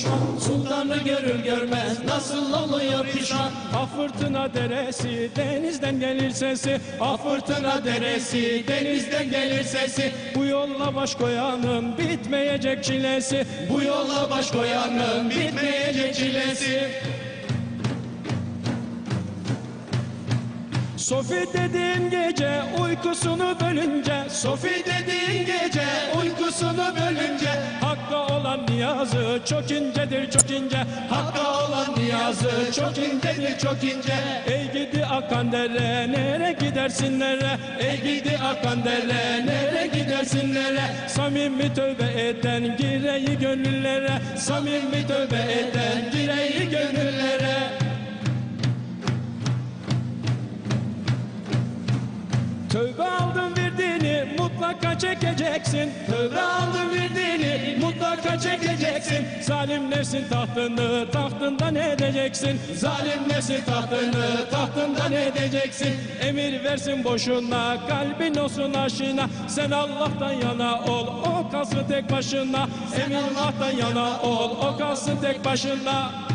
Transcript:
düşman Sultanı görür görmez nasıl oluyor pişman Ah fırtına deresi denizden gelir sesi. Ah fırtına deresi denizden gelir sesi. Bu yolla baş koyanın bitmeyecek çilesi. Bu yolla baş koyanın bitmeyecek çilesi. Sofi dediğin gece uykusunu bölünce Sofi dediğin gece uykusunu bölünce niyazı çok incedir çok ince. Hakka olan niyazı çok incedir çok ince. Ey gidi akan dere nere gidersin nere? Ey gidi akan dere nere gidersin nere? Samimi tövbe eden gireyi gönüllere. Samimi tövbe eden gireyi gönüllere. Tövbe aldın verdiğini mutlaka çekeceksin. Tövbe aldın mutlaka çekeceksin. Zalim nefsin tahtını tahtından edeceksin? Zalim nefsin tahtını tahtından edeceksin? Emir versin boşuna kalbin olsun aşina Sen Allah'tan yana ol o kalsın tek başına. Sen Allah'tan yana ol o kalsın tek başına